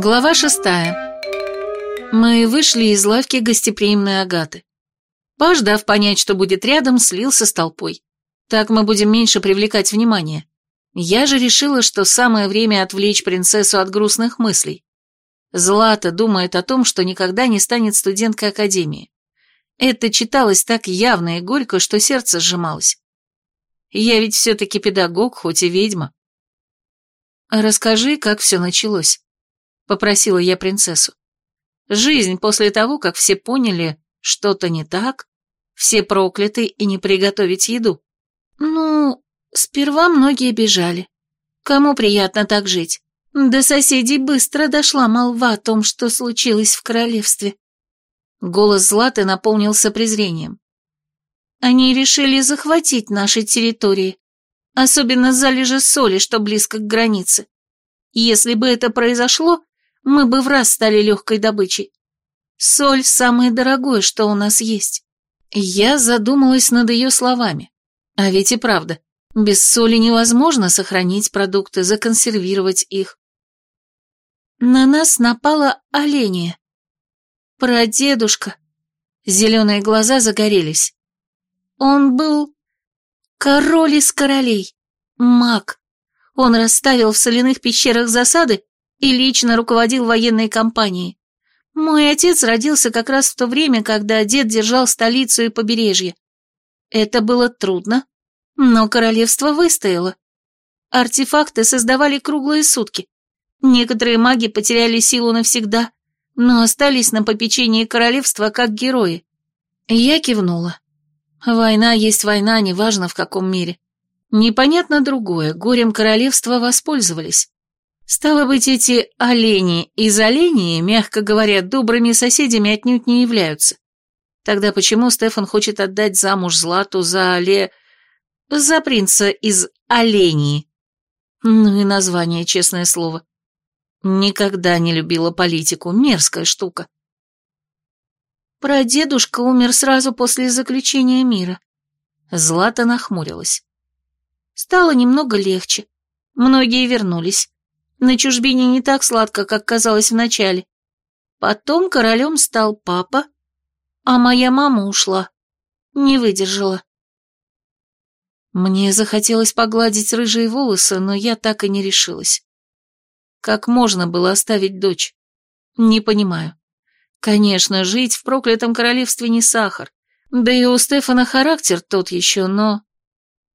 Глава шестая. Мы вышли из лавки гостеприимной Агаты. Паш, дав понять, что будет рядом, слился с толпой. Так мы будем меньше привлекать внимание. Я же решила, что самое время отвлечь принцессу от грустных мыслей. Злата думает о том, что никогда не станет студенткой академии. Это читалось так явно и горько, что сердце сжималось. Я ведь все-таки педагог, хоть и ведьма. «Расскажи, как все началось», — попросила я принцессу. «Жизнь после того, как все поняли, что-то не так, все прокляты и не приготовить еду». «Ну, сперва многие бежали. Кому приятно так жить? До соседей быстро дошла молва о том, что случилось в королевстве». Голос Златы наполнился презрением. «Они решили захватить наши территории, особенно залежи соли, что близко к границе. Если бы это произошло, мы бы в раз стали легкой добычей. Соль – самое дорогое, что у нас есть. Я задумалась над ее словами. А ведь и правда, без соли невозможно сохранить продукты, законсервировать их. На нас напала оленя. Прадедушка. Зеленые глаза загорелись. Он был Король из королей. Маг. Он расставил в соляных пещерах засады и лично руководил военной кампанией. Мой отец родился как раз в то время, когда дед держал столицу и побережье. Это было трудно, но королевство выстояло. Артефакты создавали круглые сутки. Некоторые маги потеряли силу навсегда, но остались на попечении королевства как герои. Я кивнула. Война есть война, неважно в каком мире. Непонятно другое, горем королевства воспользовались. Стало быть, эти олени из оленей, мягко говоря, добрыми соседями отнюдь не являются. Тогда почему Стефан хочет отдать замуж Злату за Оле... за принца из оленей? Ну и название, честное слово. Никогда не любила политику, мерзкая штука. Прадедушка умер сразу после заключения мира. Злата нахмурилась. Стало немного легче. Многие вернулись. На чужбине не так сладко, как казалось вначале. Потом королем стал папа, а моя мама ушла. Не выдержала. Мне захотелось погладить рыжие волосы, но я так и не решилась. Как можно было оставить дочь? Не понимаю. Конечно, жить в проклятом королевстве не сахар. Да и у Стефана характер тот еще, но...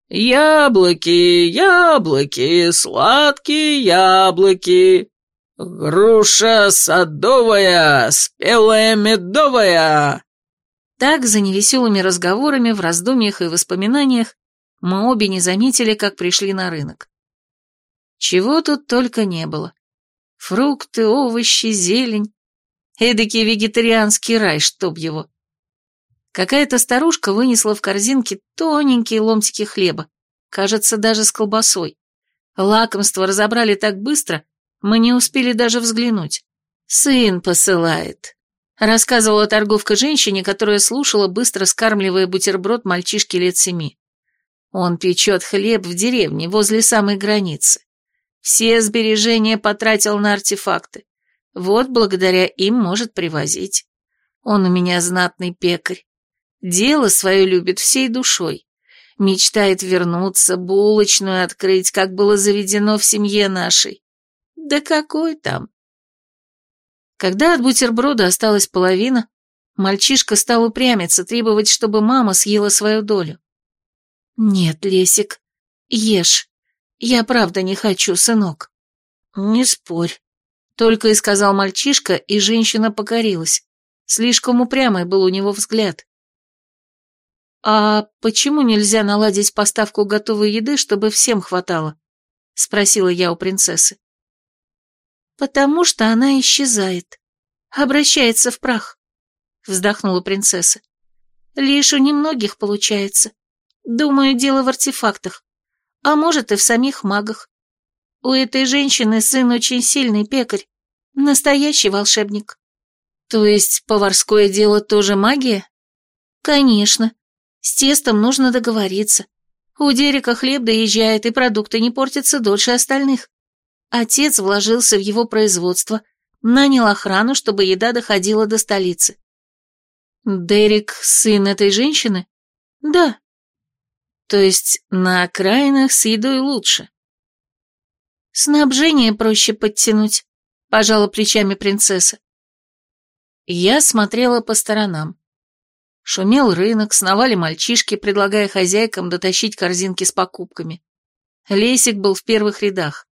«Яблоки, яблоки, сладкие яблоки, груша садовая, спелая медовая». Так, за невеселыми разговорами, в раздумьях и воспоминаниях, мы обе не заметили, как пришли на рынок. Чего тут только не было. Фрукты, овощи, зелень, Эдакий вегетарианский рай, чтоб его. Какая-то старушка вынесла в корзинке тоненькие ломтики хлеба, кажется, даже с колбасой. Лакомство разобрали так быстро, мы не успели даже взглянуть. «Сын посылает», — рассказывала торговка женщине, которая слушала, быстро скармливая бутерброд мальчишке лет семи. «Он печет хлеб в деревне, возле самой границы. Все сбережения потратил на артефакты. Вот благодаря им может привозить. Он у меня знатный пекарь. Дело свое любит всей душой. Мечтает вернуться, булочную открыть, как было заведено в семье нашей. Да какой там? Когда от бутерброда осталась половина, мальчишка стал упрямиться, требовать, чтобы мама съела свою долю. «Нет, Лесик, ешь. Я правда не хочу, сынок». «Не спорь. Только и сказал мальчишка, и женщина покорилась. Слишком упрямый был у него взгляд. «А почему нельзя наладить поставку готовой еды, чтобы всем хватало?» — спросила я у принцессы. «Потому что она исчезает, обращается в прах», — вздохнула принцесса. «Лишь у немногих получается. Думаю, дело в артефактах, а может и в самих магах. У этой женщины сын очень сильный пекарь, настоящий волшебник. То есть поварское дело тоже магия? Конечно. С тестом нужно договориться. У Дерека хлеб доезжает, и продукты не портятся дольше остальных. Отец вложился в его производство, Нанял охрану, чтобы еда доходила до столицы. Дерек сын этой женщины? Да. То есть на окраинах с едой лучше. Снабжение проще подтянуть, пожала плечами принцесса. Я смотрела по сторонам. Шумел рынок, сновали мальчишки, предлагая хозяйкам дотащить корзинки с покупками. Лесик был в первых рядах.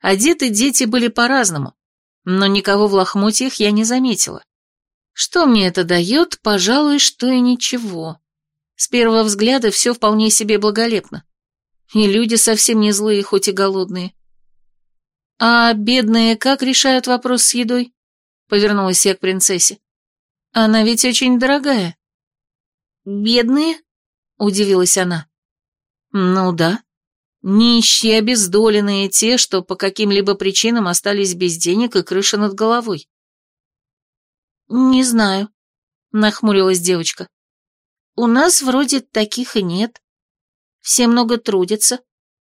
Одеты дети были по-разному, но никого в лохмотьях я не заметила. Что мне это дает, пожалуй, что и ничего. С первого взгляда все вполне себе благолепно. И люди совсем не злые, хоть и голодные. А бедные как решают вопрос с едой? Повернулась я к принцессе. Она ведь очень дорогая. Бедные? Удивилась она. Ну да. Нищие, обездоленные, те, что по каким-либо причинам остались без денег и крыши над головой. «Не знаю», — нахмурилась девочка. «У нас вроде таких и нет. Все много трудятся,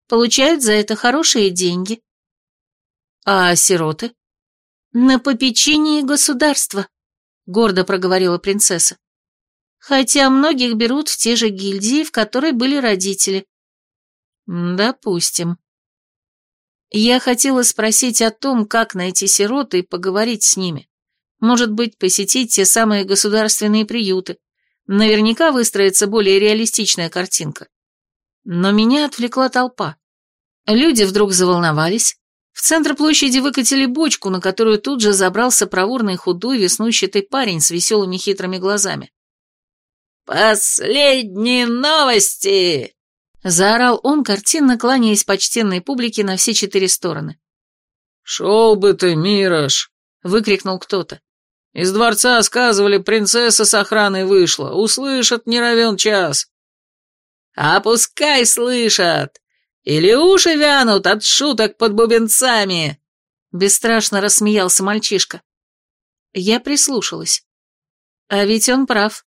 получают за это хорошие деньги». «А сироты?» «На попечении государства», — гордо проговорила принцесса. «Хотя многих берут в те же гильдии, в которой были родители». «Допустим». Я хотела спросить о том, как найти сирот и поговорить с ними. Может быть, посетить те самые государственные приюты. Наверняка выстроится более реалистичная картинка. Но меня отвлекла толпа. Люди вдруг заволновались. В центр площади выкатили бочку, на которую тут же забрался проворный худой веснущатый парень с веселыми хитрыми глазами. «Последние новости!» Заорал он, картинно кланяясь почтенной публике на все четыре стороны. «Шел бы ты, Мирош!» — выкрикнул кто-то. Из дворца сказывали, принцесса с охраной вышла. Услышат не равен час. А пускай слышат. Или уши вянут от шуток под бубенцами. Бесстрашно рассмеялся мальчишка. Я прислушалась. А ведь он прав.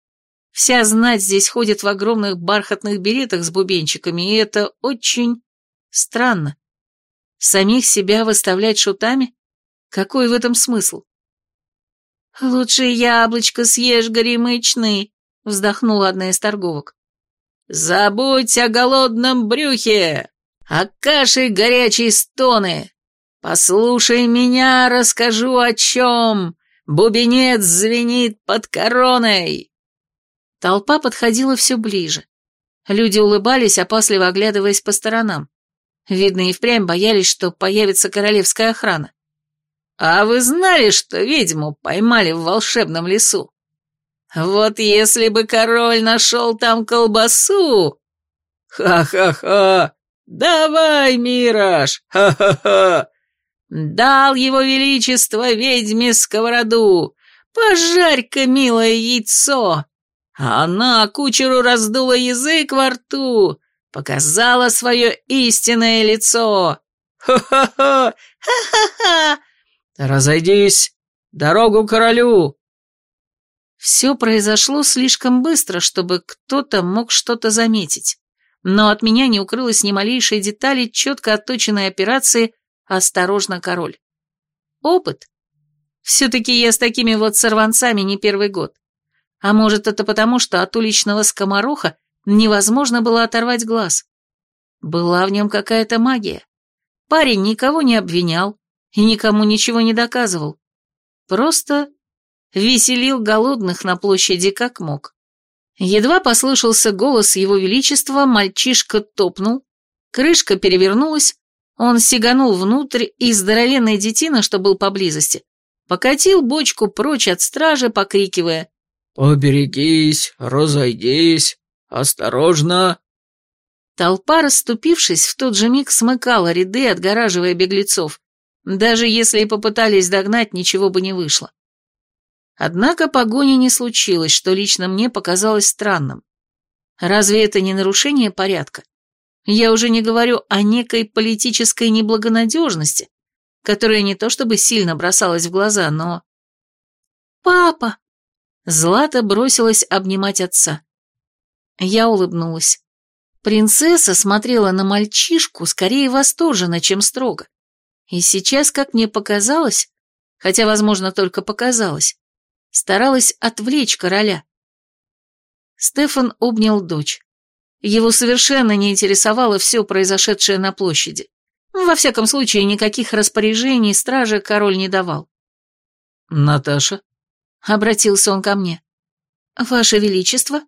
Вся знать здесь ходит в огромных бархатных беретах с бубенчиками, и это очень странно. Самих себя выставлять шутами? Какой в этом смысл? «Лучше яблочко съешь, горемычный», — вздохнула одна из торговок. «Забудь о голодном брюхе, о каше горячей стоны. Послушай меня, расскажу о чем. Бубенец звенит под короной». Толпа подходила все ближе. Люди улыбались, опасливо оглядываясь по сторонам. Видно, и впрямь боялись, что появится королевская охрана. А вы знали, что ведьму поймали в волшебном лесу? Вот если бы король нашел там колбасу... Ха-ха-ха! Давай, Мираж! Ха-ха-ха! Дал его величество ведьме сковороду. Пожарь-ка, милое яйцо! Она кучеру раздула язык во рту, показала свое истинное лицо. Ха-ха-ха! Ха-ха-ха! «Разойдись! Дорогу королю!» Все произошло слишком быстро, чтобы кто-то мог что-то заметить, но от меня не укрылось ни малейшей детали четко отточенной операции «Осторожно, король». Опыт. Все-таки я с такими вот сорванцами не первый год. А может, это потому, что от уличного скомороха невозможно было оторвать глаз. Была в нем какая-то магия. Парень никого не обвинял, и никому ничего не доказывал. Просто веселил голодных на площади как мог. Едва послышался голос его величества, мальчишка топнул, крышка перевернулась, он сиганул внутрь, и здоровенный детина, что был поблизости, покатил бочку прочь от стражи, покрикивая «Поберегись, разойдись, осторожно!» Толпа, расступившись, в тот же миг смыкала ряды, отгораживая беглецов, даже если и попытались догнать, ничего бы не вышло. Однако погони не случилось, что лично мне показалось странным. Разве это не нарушение порядка? Я уже не говорю о некой политической неблагонадежности, которая не то чтобы сильно бросалась в глаза, но... «Папа!» Злата бросилась обнимать отца. Я улыбнулась. Принцесса смотрела на мальчишку скорее восторженно, чем строго. И сейчас, как мне показалось, хотя, возможно, только показалось. Старалась отвлечь короля. Стефан обнял дочь. Его совершенно не интересовало все произошедшее на площади. Во всяком случае, никаких распоряжений стражи король не давал. «Наташа?» — обратился он ко мне. «Ваше Величество?»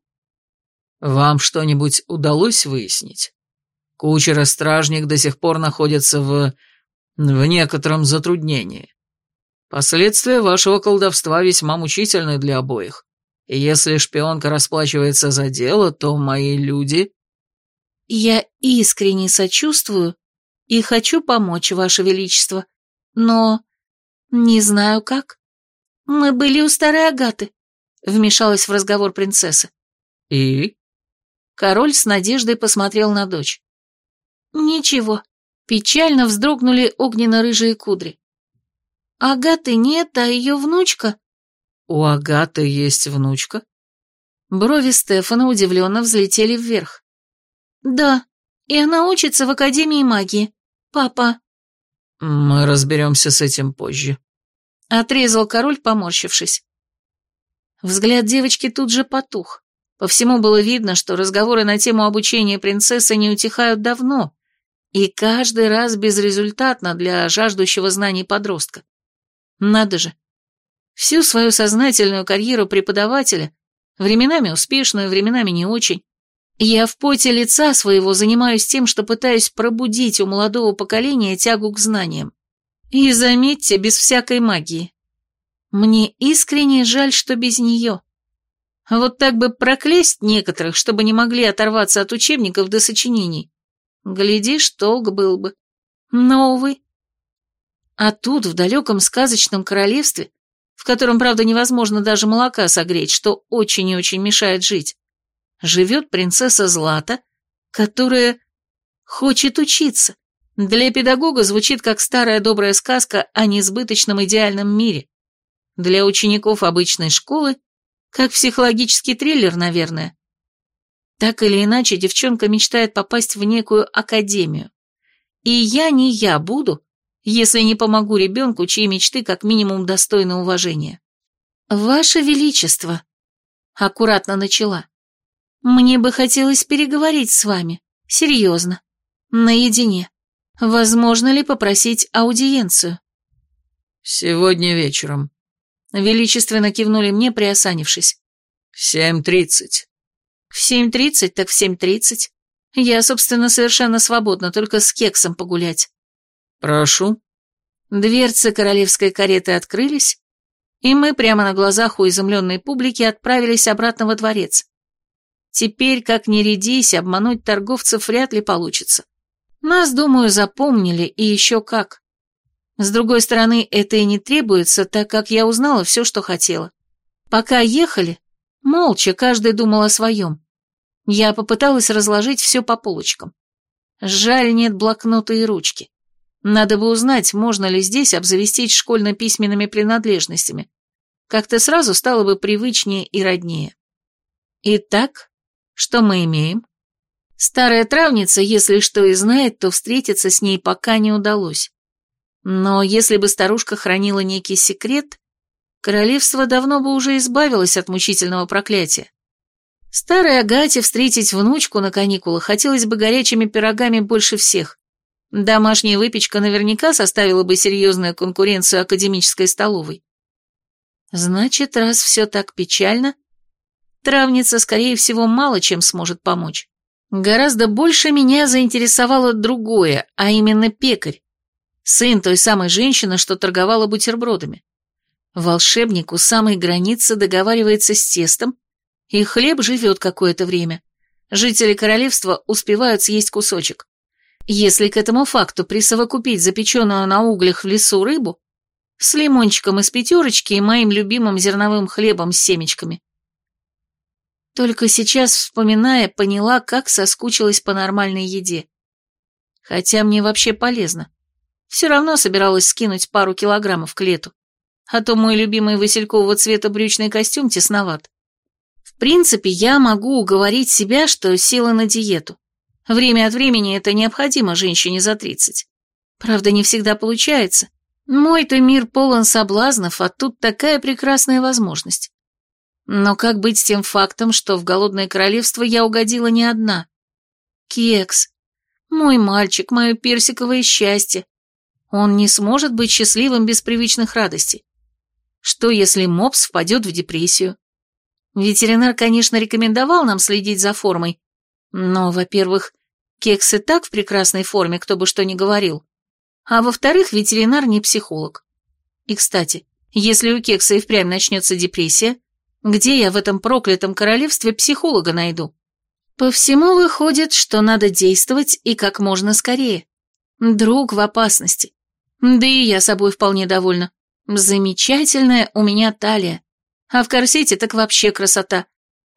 «Вам что-нибудь удалось выяснить? Кучер и стражник до сих пор находятся в... в некотором затруднении. Последствия вашего колдовства весьма мучительны для обоих. И если шпионка расплачивается за дело, то мои люди...» «Я искренне сочувствую и хочу помочь, Ваше Величество, но не знаю как. Мы были у старой Агаты», — вмешалась в разговор принцесса. «И?» Король с надеждой посмотрел на дочь. «Ничего». Печально вздрогнули огненно-рыжие кудри. «Агаты нет, а ее внучка...» «У Агаты есть внучка?» Брови Стефана удивленно взлетели вверх. «Да, и она учится в Академии магии. Папа...» «Мы разберемся с этим позже», — отрезал король, поморщившись. Взгляд девочки тут же потух. По всему было видно, что разговоры на тему обучения принцессы не утихают давно, и каждый раз безрезультатно для жаждущего знаний подростка. Надо же. Всю свою сознательную карьеру преподавателя, временами успешную, временами не очень, я в поте лица своего занимаюсь тем, что пытаюсь пробудить у молодого поколения тягу к знаниям. И заметьте, без всякой магии. Мне искренне жаль, что без нее. Вот так бы проклясть некоторых, чтобы не могли оторваться от учебников до сочинений. Глядишь, толк был бы. Но, увы. А тут, в далеком сказочном королевстве, в котором, правда, невозможно даже молока согреть, что очень и очень мешает жить, живет принцесса Злата, которая хочет учиться. Для педагога звучит как старая добрая сказка о несбыточном идеальном мире. Для учеников обычной школы как психологический триллер, наверное. Так или иначе, девчонка мечтает попасть в некую академию. И я не я буду, если не помогу ребенку, чьи мечты как минимум достойны уважения. «Ваше Величество», — аккуратно начала, — «мне бы хотелось переговорить с вами, серьезно, наедине. Возможно ли попросить аудиенцию?» «Сегодня вечером», Величественно кивнули мне, приосанившись. «В семь тридцать». «В семь тридцать, так в семь тридцать. Я, собственно, совершенно свободна, только с кексом погулять». «Прошу». Дверцы королевской кареты открылись, и мы прямо на глазах у изумленной публики отправились обратно во дворец. Теперь, как ни рядись, обмануть торговцев вряд ли получится. Нас, думаю, запомнили, и еще как. С другой стороны, это и не требуется, так как я узнала все, что хотела. Пока ехали, молча каждый думал о своем. Я попыталась разложить все по полочкам. Жаль, нет блокнота и ручки. Надо бы узнать, можно ли здесь обзавестись школьно-письменными принадлежностями. Как-то сразу стало бы привычнее и роднее. Итак, что мы имеем? Старая травница, если что и знает, то встретиться с ней пока не удалось. Но если бы старушка хранила некий секрет, королевство давно бы уже избавилось от мучительного проклятия. Старой Агате встретить внучку на каникулах хотелось бы горячими пирогами больше всех. Домашняя выпечка наверняка составила бы серьезную конкуренцию академической столовой. Значит, раз все так печально, травница, скорее всего, мало чем сможет помочь. Гораздо больше меня заинтересовало другое, а именно пекарь. Сын той самой женщины, что торговала бутербродами. Волшебник у самой границы договаривается с тестом, и хлеб живет какое-то время. Жители королевства успевают съесть кусочек. Если к этому факту присовокупить запеченную на углях в лесу рыбу, с лимончиком из пятерочки и моим любимым зерновым хлебом с семечками. Только сейчас, вспоминая, поняла, как соскучилась по нормальной еде. Хотя мне вообще полезно. Все равно собиралась скинуть пару килограммов к лету. А то мой любимый василькового цвета брючный костюм тесноват. В принципе, я могу уговорить себя, что села на диету. Время от времени это необходимо женщине за 30. Правда, не всегда получается. Мой-то мир полон соблазнов, а тут такая прекрасная возможность. Но как быть с тем фактом, что в Голодное Королевство я угодила не одна? Кекс, мой мальчик, мое персиковое счастье. Он не сможет быть счастливым без привычных радостей. Что, если мопс впадет в депрессию? Ветеринар, конечно, рекомендовал нам следить за формой, но, во-первых, кекс и так в прекрасной форме, кто бы что ни говорил, а во-вторых, ветеринар не психолог. И, кстати, если у кекса и впрямь начнется депрессия, где я в этом проклятом королевстве психолога найду? По всему выходит, что надо действовать и как можно скорее. Друг в опасности. Да и я собой вполне довольна. Замечательная у меня талия. А в корсете так вообще красота.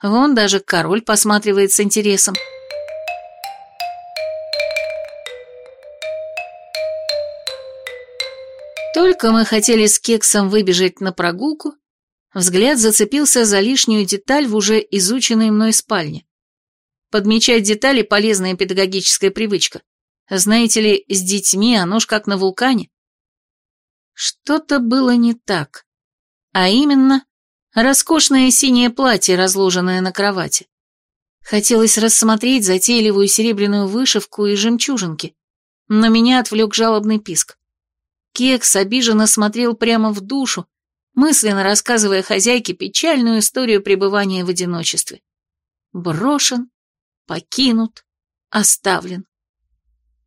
Вон даже король посматривает с интересом. Только мы хотели с кексом выбежать на прогулку, взгляд зацепился за лишнюю деталь в уже изученной мной спальне. Подмечать детали – полезная педагогическая привычка. Знаете ли, с детьми оно ж как на вулкане. Что-то было не так. А именно, роскошное синее платье, разложенное на кровати. Хотелось рассмотреть затейливую серебряную вышивку и жемчужинки, но меня отвлек жалобный писк. Кекс обиженно смотрел прямо в душу, мысленно рассказывая хозяйке печальную историю пребывания в одиночестве. Брошен, покинут, оставлен.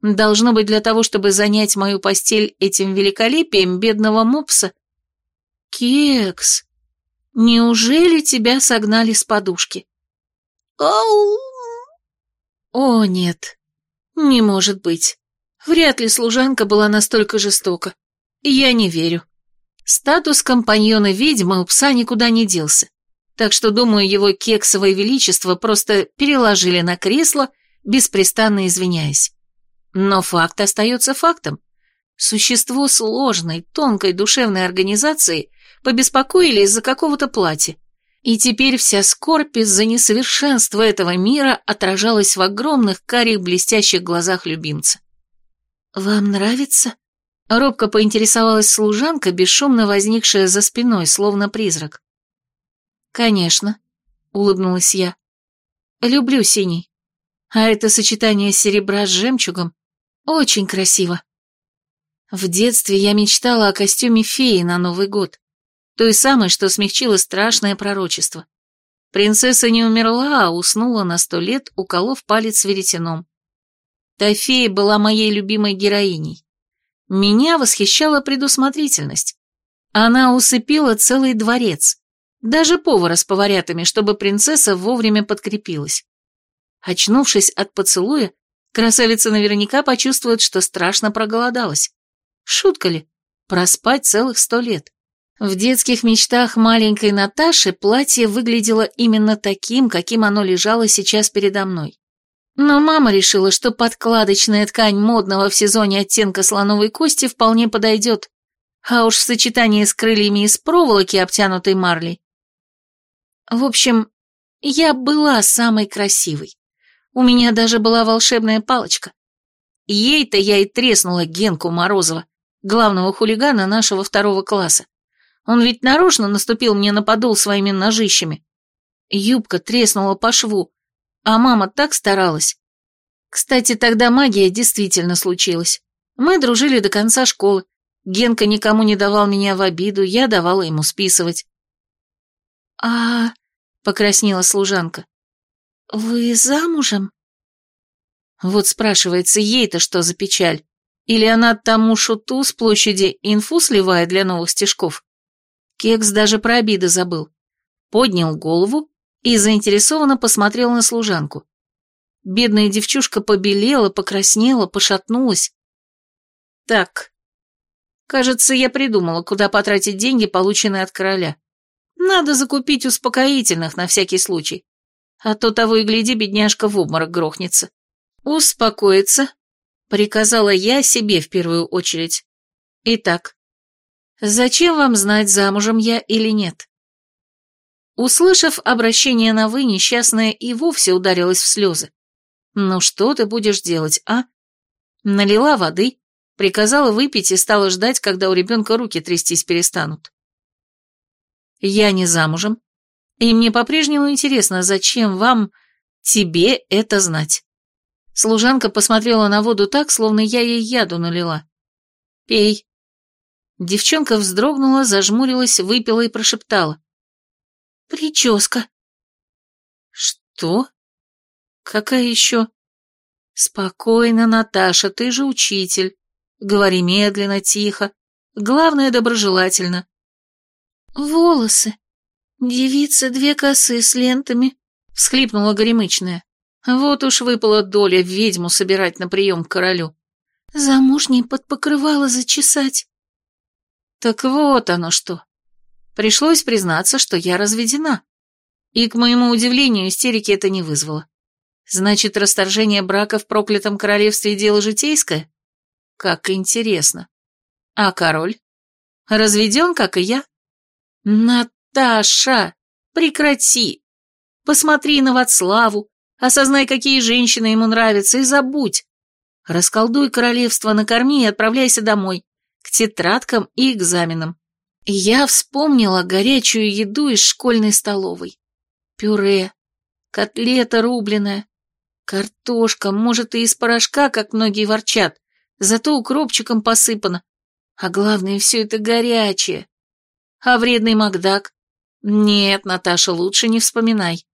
Должно быть для того, чтобы занять мою постель этим великолепием бедного мопса. Кекс, неужели тебя согнали с подушки? Ау! О, нет, не может быть. Вряд ли служанка была настолько жестока. Я не верю. Статус компаньона ведьмы у пса никуда не делся. Так что, думаю, его кексовое величество просто переложили на кресло, беспрестанно извиняясь. Но факт остается фактом. Существо сложной, тонкой душевной организации побеспокоили из-за какого-то платья. И теперь вся скорбь из-за несовершенства этого мира отражалась в огромных карих блестящих глазах любимца. «Вам нравится?» Робко поинтересовалась служанка, бесшумно возникшая за спиной, словно призрак. «Конечно», — улыбнулась я. «Люблю синий. А это сочетание серебра с жемчугом очень красиво. В детстве я мечтала о костюме феи на Новый год, той самой, что смягчило страшное пророчество. Принцесса не умерла, а уснула на сто лет, уколов палец веретеном. Та фея была моей любимой героиней. Меня восхищала предусмотрительность. Она усыпила целый дворец, даже повара с поварятами, чтобы принцесса вовремя подкрепилась. Очнувшись от поцелуя, красавица наверняка почувствует, что страшно проголодалась. Шутка ли? Проспать целых сто лет. В детских мечтах маленькой Наташи платье выглядело именно таким, каким оно лежало сейчас передо мной. Но мама решила, что подкладочная ткань модного в сезоне оттенка слоновой кости вполне подойдет, а уж в сочетании с крыльями из проволоки, обтянутой марлей. В общем, я была самой красивой. У меня даже была волшебная палочка. Ей-то я и треснула Генку Морозова, главного хулигана нашего второго класса. Он ведь нарочно наступил мне на подол своими ножищами. Юбка треснула по шву, а мама так старалась. Кстати, тогда магия действительно случилась. Мы дружили до конца школы. Генка никому не давал меня в обиду, я давала ему списывать. «А...» — покраснела служанка. «Вы замужем?» Вот спрашивается, ей-то что за печаль? Или она тому шуту с площади инфу сливает для новых стишков? Кекс даже про обиды забыл. Поднял голову и заинтересованно посмотрел на служанку. Бедная девчушка побелела, покраснела, пошатнулась. Так, кажется, я придумала, куда потратить деньги, полученные от короля. Надо закупить успокоительных на всякий случай. А то того и гляди, бедняжка в обморок грохнется. Успокоиться, приказала я себе в первую очередь. Итак, зачем вам знать, замужем я или нет? Услышав обращение на «вы», несчастная и вовсе ударилась в слезы. «Ну что ты будешь делать, а?» Налила воды, приказала выпить и стала ждать, когда у ребенка руки трястись перестанут. Я не замужем, и мне по-прежнему интересно, зачем вам, тебе это знать. Служанка посмотрела на воду так, словно я ей яду налила. «Пей». Девчонка вздрогнула, зажмурилась, выпила и прошептала. «Прическа». «Что? Какая еще?» «Спокойно, Наташа, ты же учитель. Говори медленно, тихо. Главное, доброжелательно». «Волосы. Девица две косы с лентами», — всхлипнула горемычная. Вот уж выпала доля ведьму собирать на прием к королю. Замужней под покрывало зачесать. Так вот оно что. Пришлось признаться, что я разведена. И, к моему удивлению, истерики это не вызвало. Значит, расторжение брака в проклятом королевстве дело житейское? Как интересно. А король? Разведен, как и я? Наташа, прекрати! Посмотри на Вацлаву, осознай, какие женщины ему нравятся, и забудь. Расколдуй королевство, накорми и отправляйся домой, к тетрадкам и экзаменам. Я вспомнила горячую еду из школьной столовой. Пюре, котлета рубленая, картошка, может, и из порошка, как многие ворчат, зато укропчиком посыпано. А главное, все это горячее. А вредный Макдак? Нет, Наташа, лучше не вспоминай.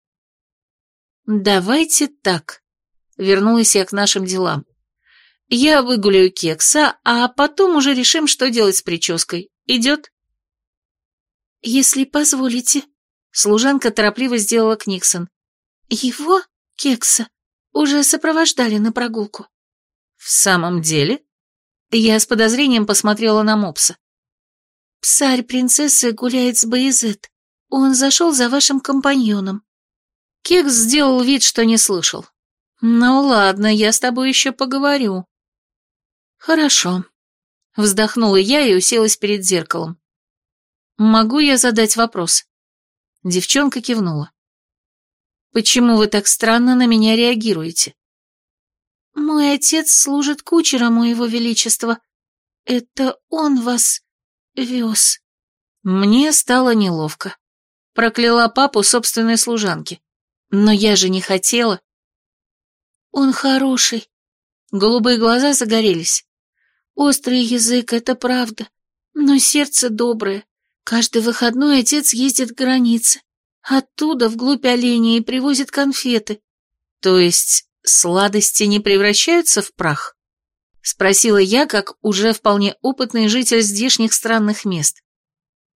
Давайте так. Вернулась я к нашим делам. Я выгуляю кекса, а потом уже решим, что делать с прической. Идет? Если позволите. Служанка торопливо сделала Книксон. Его, кекса, уже сопровождали на прогулку. В самом деле? Я с подозрением посмотрела на мопса. Псарь принцессы гуляет с Боязет. Он зашел за вашим компаньоном. Кекс сделал вид, что не слышал. Ну ладно, я с тобой еще поговорю. «Хорошо», — вздохнула я и уселась перед зеркалом. «Могу я задать вопрос?» Девчонка кивнула. «Почему вы так странно на меня реагируете?» «Мой отец служит кучером у его величества. Это он вас вез». Мне стало неловко. Прокляла папу собственной служанки. Но я же не хотела. «Он хороший». Голубые глаза загорелись. Острый язык, это правда, но сердце доброе. Каждый выходной отец ездит к границе. Оттуда вглубь оленя и привозит конфеты. То есть сладости не превращаются в прах? Спросила я, как уже вполне опытный житель здешних странных мест.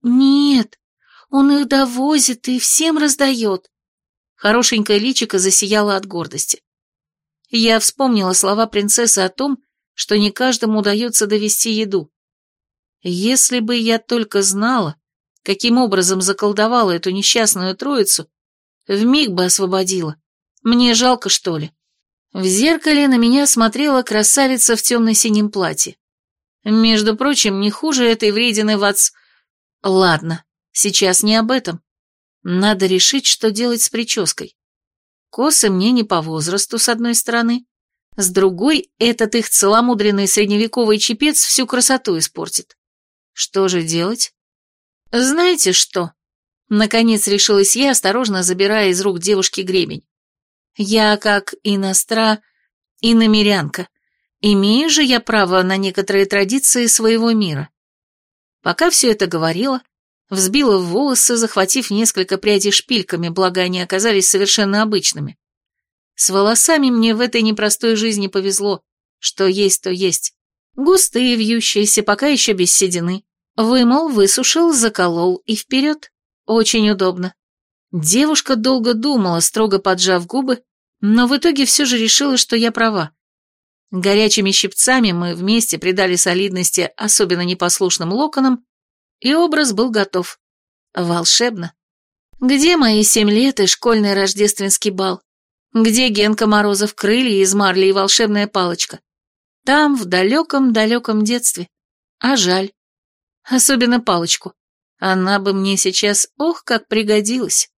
Нет, он их довозит и всем раздает. Хорошенькая личико засияла от гордости. Я вспомнила слова принцессы о том, что не каждому удается довести еду. Если бы я только знала, каким образом заколдовала эту несчастную троицу, вмиг бы освободила. Мне жалко, что ли? В зеркале на меня смотрела красавица в темно-синем платье. Между прочим, не хуже этой вредины вац... Ладно, сейчас не об этом. Надо решить, что делать с прической. Косы мне не по возрасту, с одной стороны, с другой, этот их целомудренный средневековый чепец всю красоту испортит. Что же делать? Знаете что? Наконец решилась я, осторожно забирая из рук девушки гребень. Я, как иностра... иномерянка, имею же я право на некоторые традиции своего мира. Пока все это говорила, взбила в волосы, захватив несколько прядей шпильками, благо они оказались совершенно обычными. С волосами мне в этой непростой жизни повезло. Что есть, то есть. Густые, вьющиеся, пока еще без седины. Вымыл, высушил, заколол и вперед. Очень удобно. Девушка долго думала, строго поджав губы, но в итоге все же решила, что я права. Горячими щипцами мы вместе придали солидности особенно непослушным локонам, и образ был готов. Волшебно. Где мои семь лет и школьный рождественский бал? Где Генка Морозов, крылья из марли и волшебная палочка? Там, в далеком-далеком детстве. А жаль. Особенно палочку. Она бы мне сейчас, ох, как пригодилась.